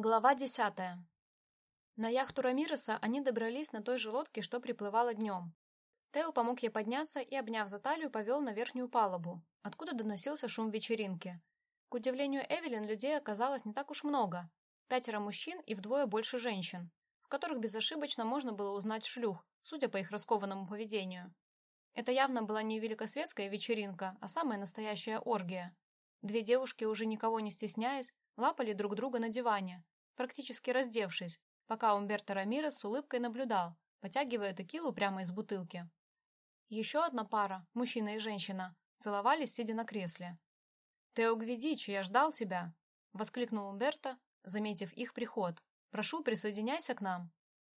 Глава десятая. На яхту Рамиреса они добрались на той же лодке, что приплывала днем. Тео помог ей подняться и, обняв за талию, повел на верхнюю палубу, откуда доносился шум вечеринки. К удивлению Эвелин, людей оказалось не так уж много. Пятеро мужчин и вдвое больше женщин, в которых безошибочно можно было узнать шлюх, судя по их раскованному поведению. Это явно была не великосветская вечеринка, а самая настоящая оргия. Две девушки, уже никого не стесняясь, лапали друг друга на диване, практически раздевшись, пока Умберто Рамирес с улыбкой наблюдал, потягивая текилу прямо из бутылки. Еще одна пара, мужчина и женщина, целовались, сидя на кресле. «Тео Гвидичи, я ждал тебя!» — воскликнул Умберто, заметив их приход. «Прошу, присоединяйся к нам!»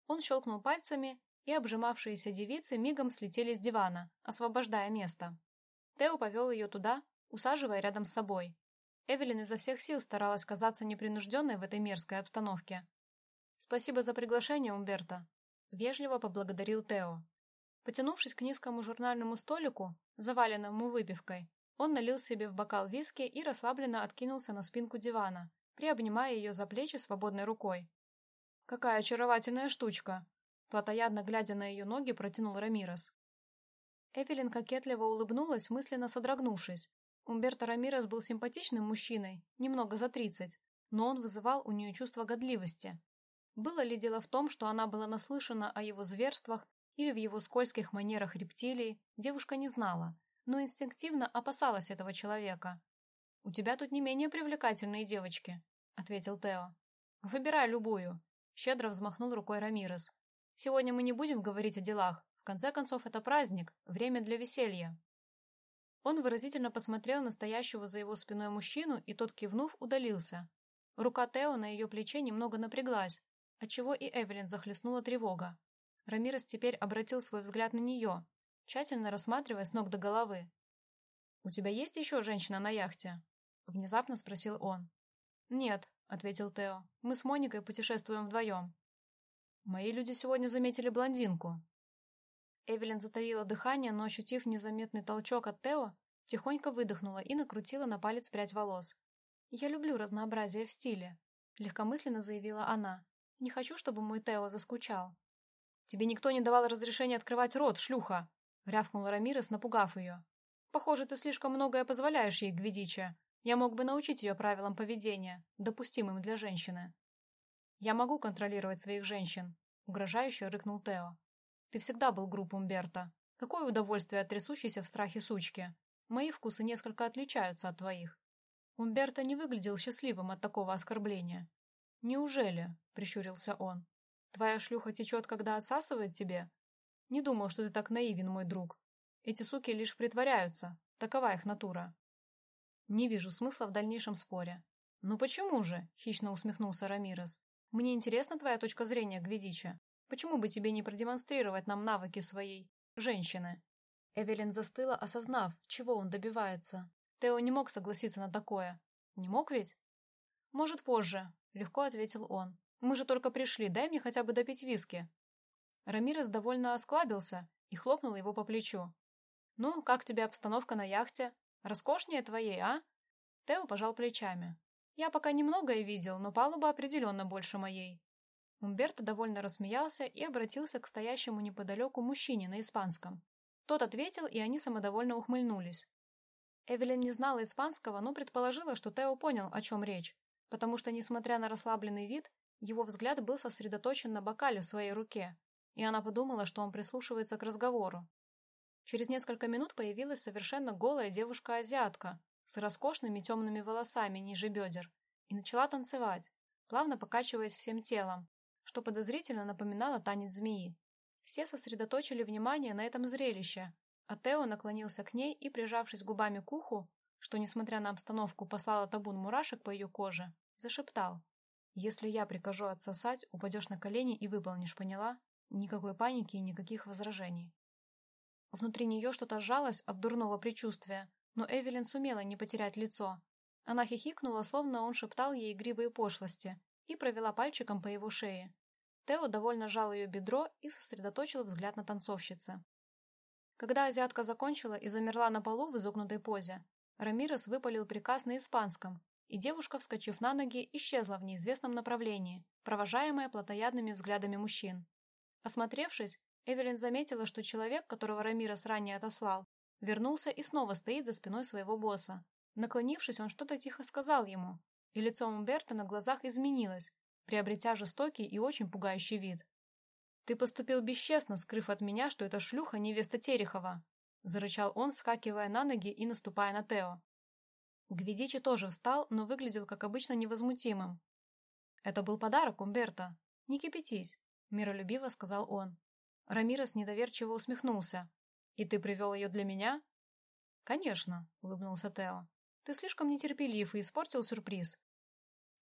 Он щелкнул пальцами, и обжимавшиеся девицы мигом слетели с дивана, освобождая место. Тео повел ее туда, усаживая рядом с собой. Эвелин изо всех сил старалась казаться непринужденной в этой мерзкой обстановке. «Спасибо за приглашение, Умберто», — вежливо поблагодарил Тео. Потянувшись к низкому журнальному столику, заваленному выпивкой, он налил себе в бокал виски и расслабленно откинулся на спинку дивана, приобнимая ее за плечи свободной рукой. «Какая очаровательная штучка!» Платоядно глядя на ее ноги, протянул Рамирес. Эвелин кокетливо улыбнулась, мысленно содрогнувшись. Умберто Рамирес был симпатичным мужчиной, немного за тридцать, но он вызывал у нее чувство годливости. Было ли дело в том, что она была наслышана о его зверствах или в его скользких манерах рептилии, девушка не знала, но инстинктивно опасалась этого человека. «У тебя тут не менее привлекательные девочки», — ответил Тео. «Выбирай любую», — щедро взмахнул рукой Рамирес. «Сегодня мы не будем говорить о делах. В конце концов, это праздник, время для веселья». Он выразительно посмотрел на стоящего за его спиной мужчину, и тот, кивнув, удалился. Рука Тео на ее плече немного напряглась, отчего и Эвелин захлестнула тревога. Рамирес теперь обратил свой взгляд на нее, тщательно рассматривая с ног до головы. «У тебя есть еще женщина на яхте?» — внезапно спросил он. «Нет», — ответил Тео, — «мы с Моникой путешествуем вдвоем». «Мои люди сегодня заметили блондинку». Эвелин затаила дыхание, но, ощутив незаметный толчок от Тео, тихонько выдохнула и накрутила на палец прядь волос. «Я люблю разнообразие в стиле», — легкомысленно заявила она. «Не хочу, чтобы мой Тео заскучал». «Тебе никто не давал разрешения открывать рот, шлюха!» — рявкнул Рамирес, напугав ее. «Похоже, ты слишком многое позволяешь ей, Гвидича. Я мог бы научить ее правилам поведения, допустимым для женщины». «Я могу контролировать своих женщин», — угрожающе рыкнул Тео. «Ты всегда был груб, Умберто. Какое удовольствие от трясущейся в страхе сучки. Мои вкусы несколько отличаются от твоих». Умберто не выглядел счастливым от такого оскорбления. «Неужели?» — прищурился он. «Твоя шлюха течет, когда отсасывает тебе? Не думал, что ты так наивен, мой друг. Эти суки лишь притворяются. Такова их натура». «Не вижу смысла в дальнейшем споре». «Ну почему же?» — хищно усмехнулся Рамирес. «Мне интересна твоя точка зрения, Гвидича. Почему бы тебе не продемонстрировать нам навыки своей женщины?» Эвелин застыла, осознав, чего он добивается. Тео не мог согласиться на такое. Не мог ведь? «Может, позже», — легко ответил он. «Мы же только пришли, дай мне хотя бы допить виски». Рамирес довольно осклабился и хлопнул его по плечу. «Ну, как тебе обстановка на яхте? Роскошнее твоей, а?» Тео пожал плечами. «Я пока немногое видел, но палуба определенно больше моей». Умберто довольно рассмеялся и обратился к стоящему неподалеку мужчине на испанском. Тот ответил, и они самодовольно ухмыльнулись. Эвелин не знала испанского, но предположила, что Тео понял, о чем речь, потому что, несмотря на расслабленный вид, его взгляд был сосредоточен на бокале в своей руке, и она подумала, что он прислушивается к разговору. Через несколько минут появилась совершенно голая девушка-азиатка с роскошными темными волосами ниже бедер и начала танцевать, плавно покачиваясь всем телом, что подозрительно напоминало танец змеи. Все сосредоточили внимание на этом зрелище, а Тео наклонился к ней и, прижавшись губами к уху, что, несмотря на обстановку, послала табун мурашек по ее коже, зашептал. «Если я прикажу отсосать, упадешь на колени и выполнишь, поняла? Никакой паники и никаких возражений». Внутри нее что-то сжалось от дурного предчувствия, но Эвелин сумела не потерять лицо. Она хихикнула, словно он шептал ей игривые пошлости, и провела пальчиком по его шее. Тео довольно сжал ее бедро и сосредоточил взгляд на танцовщице. Когда азиатка закончила и замерла на полу в изогнутой позе, Рамирес выпалил приказ на испанском, и девушка, вскочив на ноги, исчезла в неизвестном направлении, провожаемая плотоядными взглядами мужчин. Осмотревшись, Эвелин заметила, что человек, которого Рамирос ранее отослал, вернулся и снова стоит за спиной своего босса. Наклонившись, он что-то тихо сказал ему, и лицо Умберта на глазах изменилось, приобретя жестокий и очень пугающий вид. «Ты поступил бесчестно, скрыв от меня, что это шлюха невеста Терехова», зарычал он, скакивая на ноги и наступая на Тео. Гвидичи тоже встал, но выглядел, как обычно, невозмутимым. «Это был подарок, Умберто. Не кипятись», — миролюбиво сказал он. Рамирес недоверчиво усмехнулся. «И ты привел ее для меня?» «Конечно», — улыбнулся Тео. «Ты слишком нетерпелив и испортил сюрприз».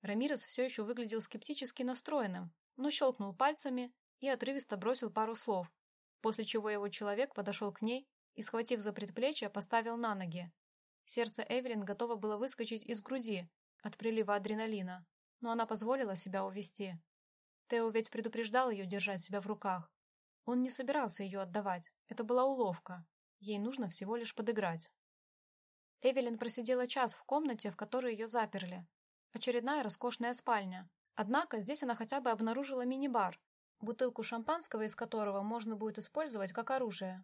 Рамирес все еще выглядел скептически настроенным, но щелкнул пальцами и отрывисто бросил пару слов, после чего его человек подошел к ней и, схватив за предплечье, поставил на ноги. Сердце Эвелин готово было выскочить из груди от прилива адреналина, но она позволила себя увести. Тео ведь предупреждал ее держать себя в руках. Он не собирался ее отдавать, это была уловка. Ей нужно всего лишь подыграть. Эвелин просидела час в комнате, в которой ее заперли. Очередная роскошная спальня. Однако здесь она хотя бы обнаружила мини-бар, бутылку шампанского из которого можно будет использовать как оружие.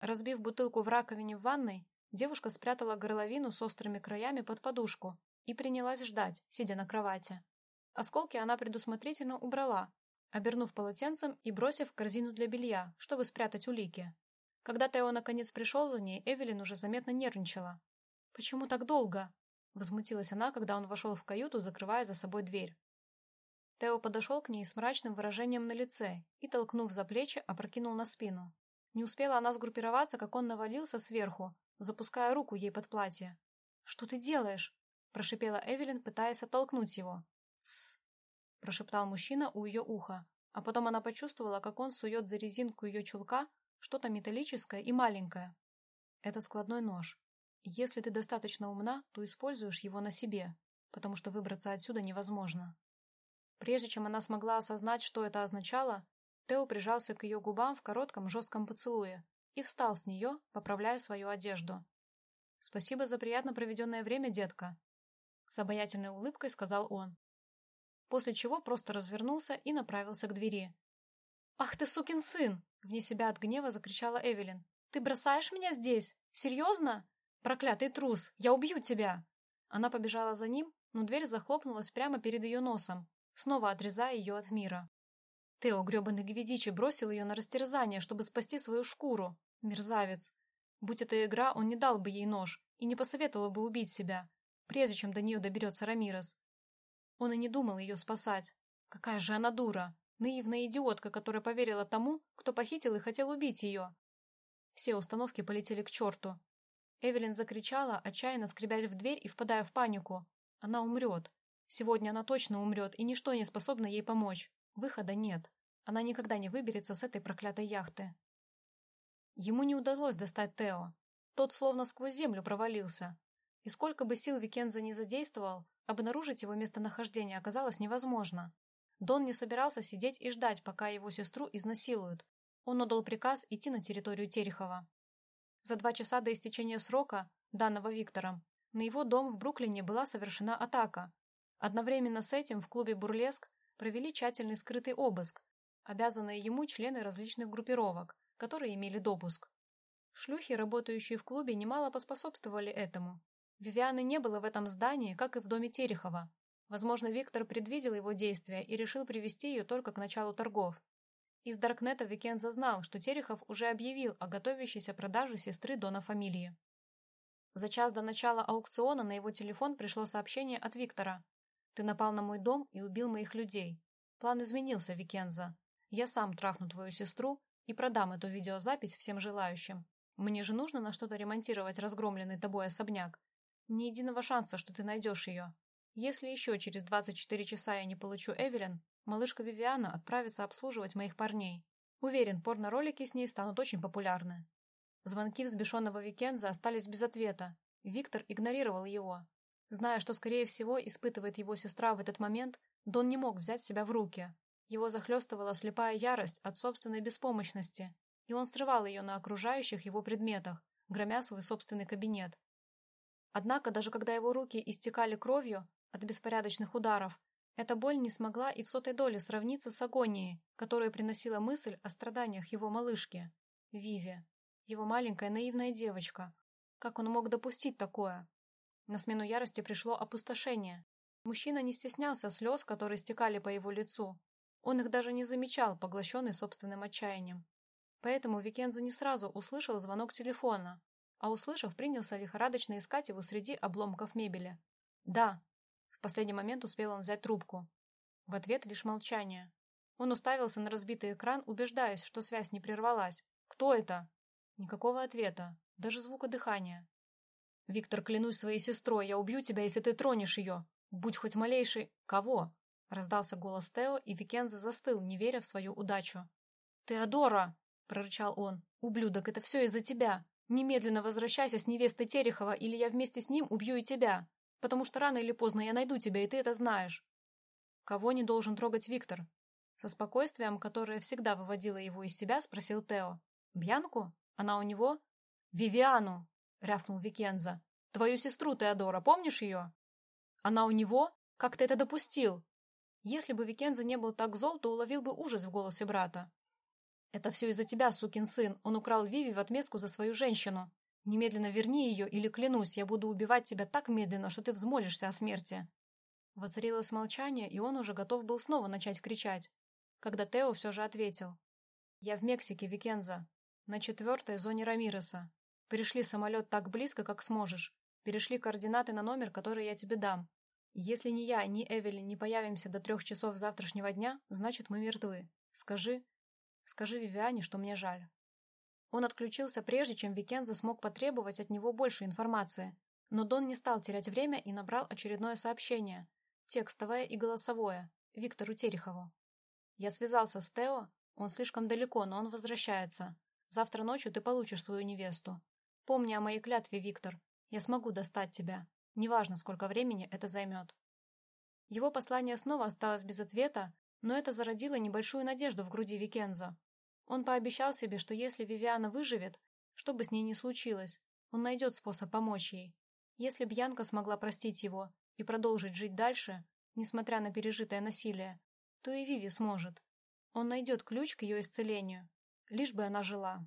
Разбив бутылку в раковине в ванной, девушка спрятала горловину с острыми краями под подушку и принялась ждать, сидя на кровати. Осколки она предусмотрительно убрала, обернув полотенцем и бросив в корзину для белья, чтобы спрятать улики. Когда Тео наконец пришел за ней, Эвелин уже заметно нервничала. «Почему так долго?» — возмутилась она, когда он вошел в каюту, закрывая за собой дверь. Тео подошел к ней с мрачным выражением на лице и, толкнув за плечи, опрокинул на спину. Не успела она сгруппироваться, как он навалился сверху, запуская руку ей под платье. «Что ты делаешь?» – прошипела Эвелин, пытаясь оттолкнуть его. «Тссс!» – прошептал мужчина у ее уха, а потом она почувствовала, как он сует за резинку ее чулка что-то металлическое и маленькое. Это складной нож. Если ты достаточно умна, то используешь его на себе, потому что выбраться отсюда невозможно. Прежде чем она смогла осознать, что это означало, Тео прижался к ее губам в коротком жестком поцелуе и встал с нее, поправляя свою одежду. «Спасибо за приятно проведенное время, детка», — с обаятельной улыбкой сказал он. После чего просто развернулся и направился к двери. «Ах ты, сукин сын!» — вне себя от гнева закричала Эвелин. «Ты бросаешь меня здесь? Серьезно? Проклятый трус! Я убью тебя!» Она побежала за ним, но дверь захлопнулась прямо перед ее носом, снова отрезая ее от мира. Тео, гребаный Гвидичи, бросил ее на растерзание, чтобы спасти свою шкуру. Мерзавец. Будь это игра, он не дал бы ей нож и не посоветовал бы убить себя, прежде чем до нее доберется Рамирес. Он и не думал ее спасать. Какая же она дура. Наивная идиотка, которая поверила тому, кто похитил и хотел убить ее. Все установки полетели к черту. Эвелин закричала, отчаянно скребясь в дверь и впадая в панику. Она умрет. Сегодня она точно умрет, и ничто не способно ей помочь. Выхода нет. Она никогда не выберется с этой проклятой яхты. Ему не удалось достать Тео. Тот словно сквозь землю провалился. И сколько бы сил Викенза не задействовал, обнаружить его местонахождение оказалось невозможно. Дон не собирался сидеть и ждать, пока его сестру изнасилуют. Он отдал приказ идти на территорию Терехова. За два часа до истечения срока, данного Виктором, на его дом в Бруклине была совершена атака. Одновременно с этим в клубе «Бурлеск» провели тщательный скрытый обыск, обязанные ему члены различных группировок, которые имели допуск. Шлюхи, работающие в клубе, немало поспособствовали этому. Вивианы не было в этом здании, как и в доме Терехова. Возможно, Виктор предвидел его действия и решил привести ее только к началу торгов. Из Даркнета Викенза знал, что Терехов уже объявил о готовящейся продаже сестры Дона фамилии. За час до начала аукциона на его телефон пришло сообщение от Виктора, ты напал на мой дом и убил моих людей. План изменился, Викенза. Я сам трахну твою сестру и продам эту видеозапись всем желающим. Мне же нужно на что-то ремонтировать разгромленный тобой особняк. Ни единого шанса, что ты найдешь ее. Если еще через 24 часа я не получу Эвелин, малышка Вивиана отправится обслуживать моих парней. Уверен, порно-ролики с ней станут очень популярны. Звонки взбешенного Викенза остались без ответа. Виктор игнорировал его, Зная, что, скорее всего, испытывает его сестра в этот момент, Дон не мог взять себя в руки. Его захлестывала слепая ярость от собственной беспомощности, и он срывал ее на окружающих его предметах, громя свой собственный кабинет. Однако, даже когда его руки истекали кровью, от беспорядочных ударов. Эта боль не смогла и в сотой доле сравниться с агонией, которую приносила мысль о страданиях его малышки, Виви, его маленькая наивная девочка. Как он мог допустить такое? На смену ярости пришло опустошение. Мужчина не стеснялся слез, которые стекали по его лицу. Он их даже не замечал, поглощенный собственным отчаянием. Поэтому Викензо не сразу услышал звонок телефона, а услышав, принялся лихорадочно искать его среди обломков мебели. «Да». В последний момент успел он взять трубку. В ответ лишь молчание. Он уставился на разбитый экран, убеждаясь, что связь не прервалась. «Кто это?» Никакого ответа, даже звука дыхания. «Виктор, клянусь своей сестрой, я убью тебя, если ты тронешь ее. Будь хоть малейший...» «Кого?» Раздался голос Тео, и Викенза застыл, не веря в свою удачу. «Теодора!» — прорычал он. «Ублюдок, это все из-за тебя. Немедленно возвращайся с невестой Терехова, или я вместе с ним убью и тебя. Потому что рано или поздно я найду тебя, и ты это знаешь». «Кого не должен трогать Виктор?» Со спокойствием, которое всегда выводило его из себя, спросил Тео. «Бьянку? Она у него?» «Вивиану!» — рявкнул Викенза. «Твою сестру Теодора, помнишь ее?» «Она у него? Как ты это допустил?» Если бы Викенза не был так зол, то уловил бы ужас в голосе брата. «Это все из-за тебя, сукин сын. Он украл Виви в отместку за свою женщину. Немедленно верни ее, или, клянусь, я буду убивать тебя так медленно, что ты взмолишься о смерти». Воцарилось молчание, и он уже готов был снова начать кричать, когда Тео все же ответил. «Я в Мексике, Викенза. На четвертой зоне Рамиреса. Перешли самолет так близко, как сможешь. Перешли координаты на номер, который я тебе дам. Если ни я, ни Эвелин не появимся до трех часов завтрашнего дня, значит, мы мертвы. Скажи... Скажи Вивиане, что мне жаль». Он отключился прежде, чем Викенза смог потребовать от него больше информации. Но Дон не стал терять время и набрал очередное сообщение. Текстовое и голосовое. Виктору Терехову. «Я связался с Тео. Он слишком далеко, но он возвращается. Завтра ночью ты получишь свою невесту. Помни о моей клятве, Виктор. Я смогу достать тебя. Неважно, сколько времени это займет. Его послание снова осталось без ответа, но это зародило небольшую надежду в груди Викензо. Он пообещал себе, что если Вивиана выживет, что бы с ней ни случилось, он найдет способ помочь ей. Если Бьянка смогла простить его и продолжить жить дальше, несмотря на пережитое насилие, то и Виви сможет. Он найдет ключ к ее исцелению, лишь бы она жила.